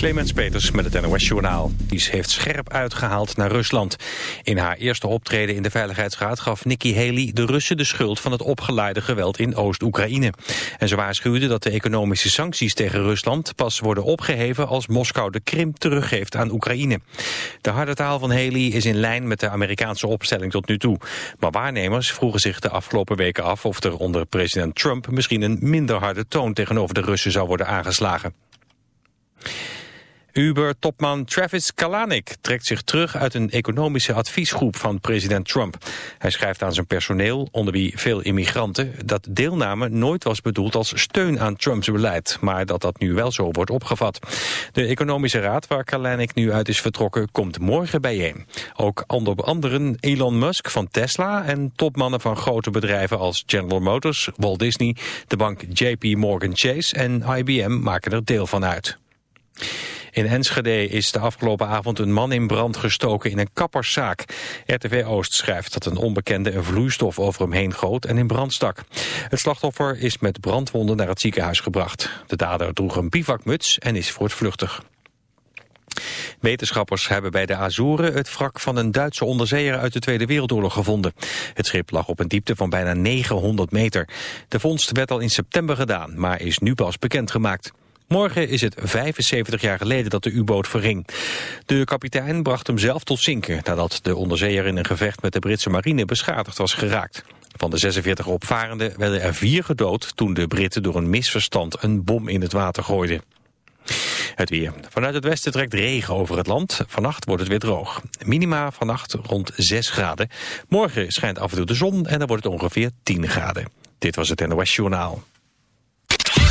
Clemens Peters met het NOS Journaal. Die heeft scherp uitgehaald naar Rusland. In haar eerste optreden in de Veiligheidsraad gaf Nikki Haley de Russen de schuld van het opgeleide geweld in Oost-Oekraïne. En ze waarschuwde dat de economische sancties tegen Rusland pas worden opgeheven als Moskou de Krim teruggeeft aan Oekraïne. De harde taal van Haley is in lijn met de Amerikaanse opstelling tot nu toe. Maar waarnemers vroegen zich de afgelopen weken af of er onder president Trump misschien een minder harde toon tegenover de Russen zou worden aangeslagen. Uber-topman Travis Kalanick trekt zich terug uit een economische adviesgroep van president Trump. Hij schrijft aan zijn personeel, onder wie veel immigranten, dat deelname nooit was bedoeld als steun aan Trumps beleid, maar dat dat nu wel zo wordt opgevat. De economische raad waar Kalanick nu uit is vertrokken komt morgen bijeen. Ook onder anderen Elon Musk van Tesla en topmannen van grote bedrijven als General Motors, Walt Disney, de bank JP Morgan Chase en IBM maken er deel van uit. In Enschede is de afgelopen avond een man in brand gestoken in een kapperszaak. RTV Oost schrijft dat een onbekende een vloeistof over hem heen goot en in brand stak. Het slachtoffer is met brandwonden naar het ziekenhuis gebracht. De dader droeg een bivakmuts en is voortvluchtig. Wetenschappers hebben bij de Azoren het wrak van een Duitse onderzeeër uit de Tweede Wereldoorlog gevonden. Het schip lag op een diepte van bijna 900 meter. De vondst werd al in september gedaan, maar is nu pas bekendgemaakt. Morgen is het 75 jaar geleden dat de U-boot verging. De kapitein bracht hem zelf tot zinken... nadat de onderzeeër in een gevecht met de Britse marine beschadigd was geraakt. Van de 46 opvarenden werden er vier gedood... toen de Britten door een misverstand een bom in het water gooiden. Het weer. Vanuit het westen trekt regen over het land. Vannacht wordt het weer droog. Minima vannacht rond 6 graden. Morgen schijnt af en toe de zon en dan wordt het ongeveer 10 graden. Dit was het NOS Journaal.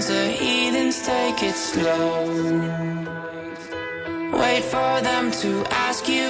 friends are heathens, take it slow. Wait for them to ask you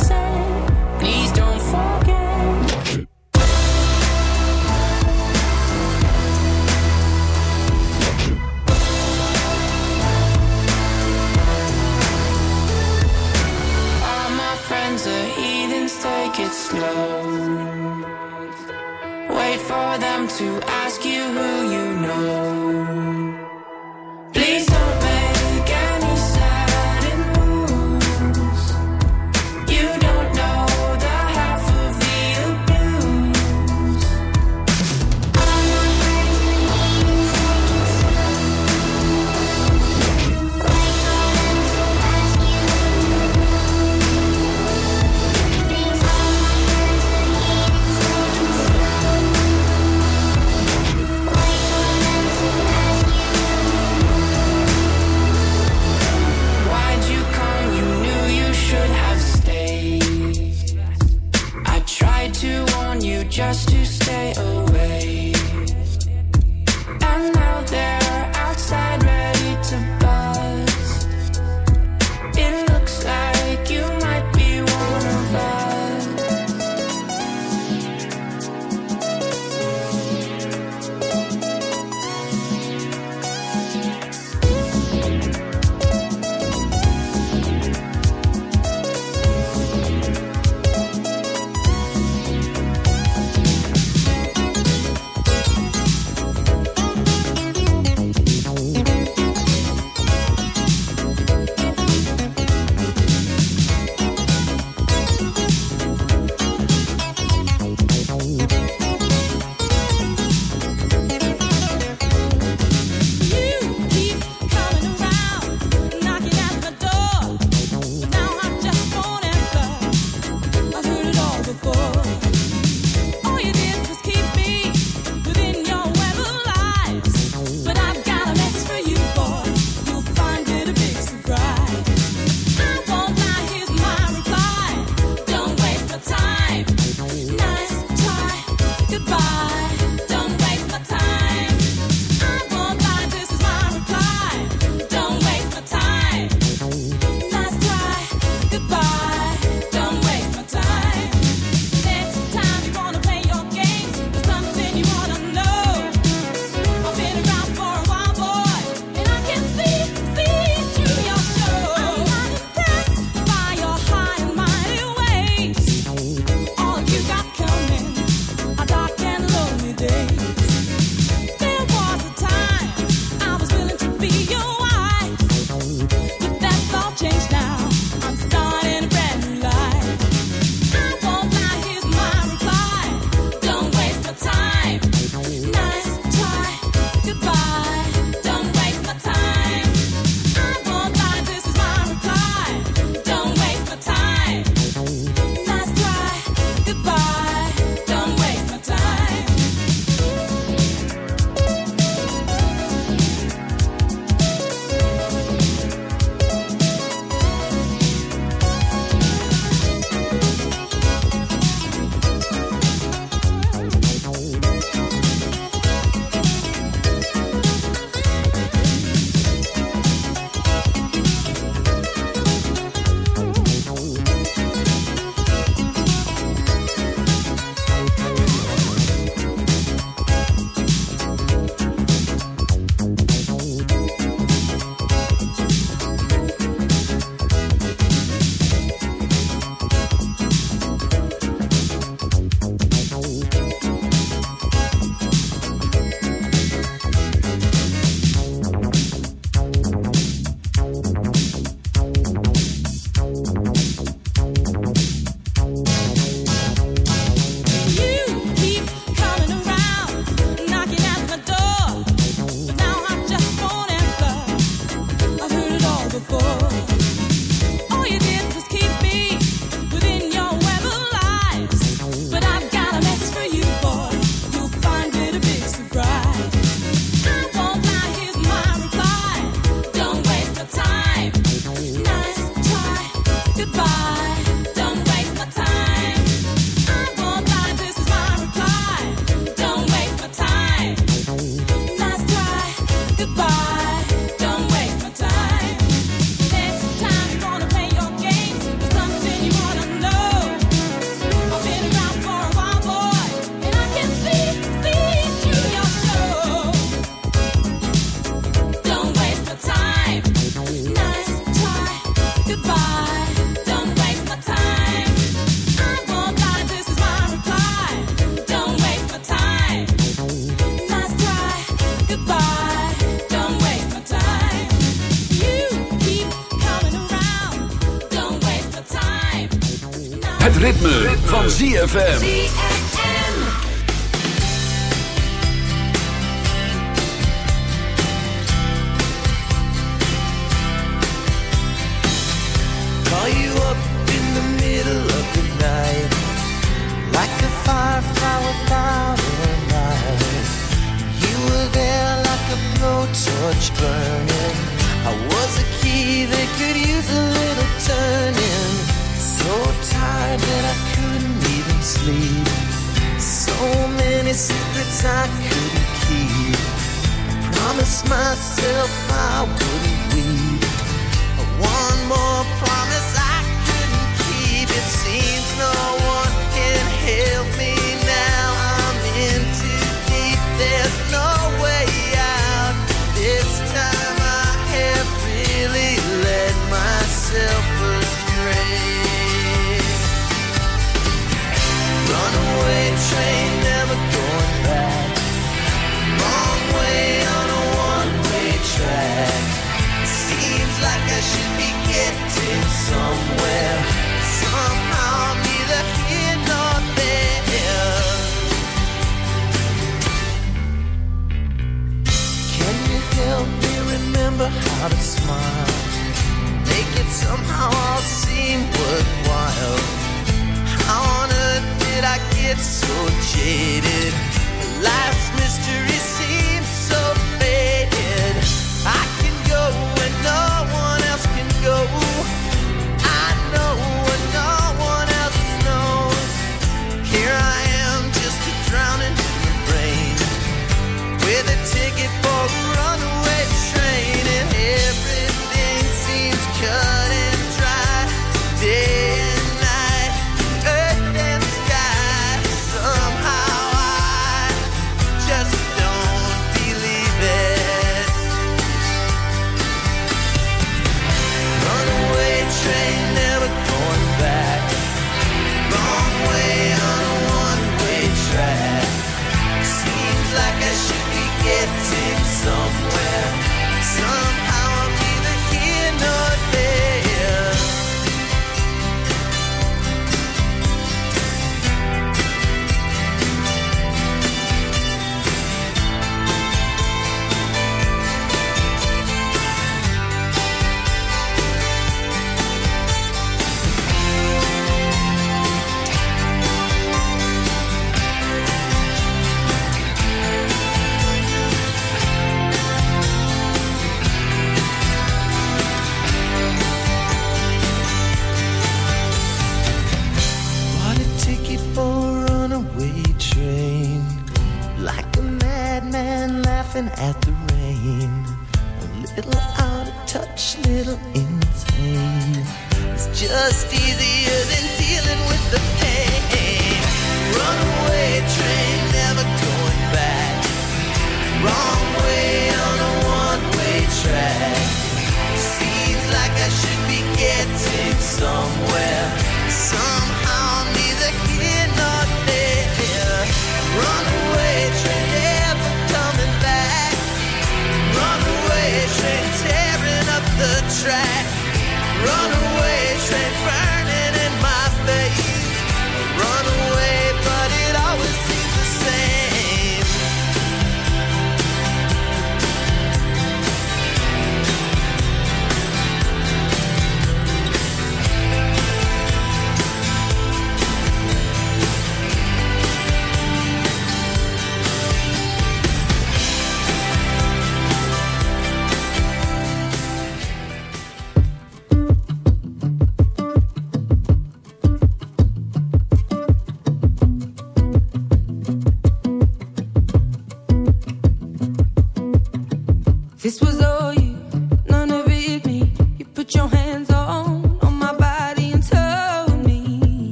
van ZFM.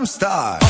I'm stuck.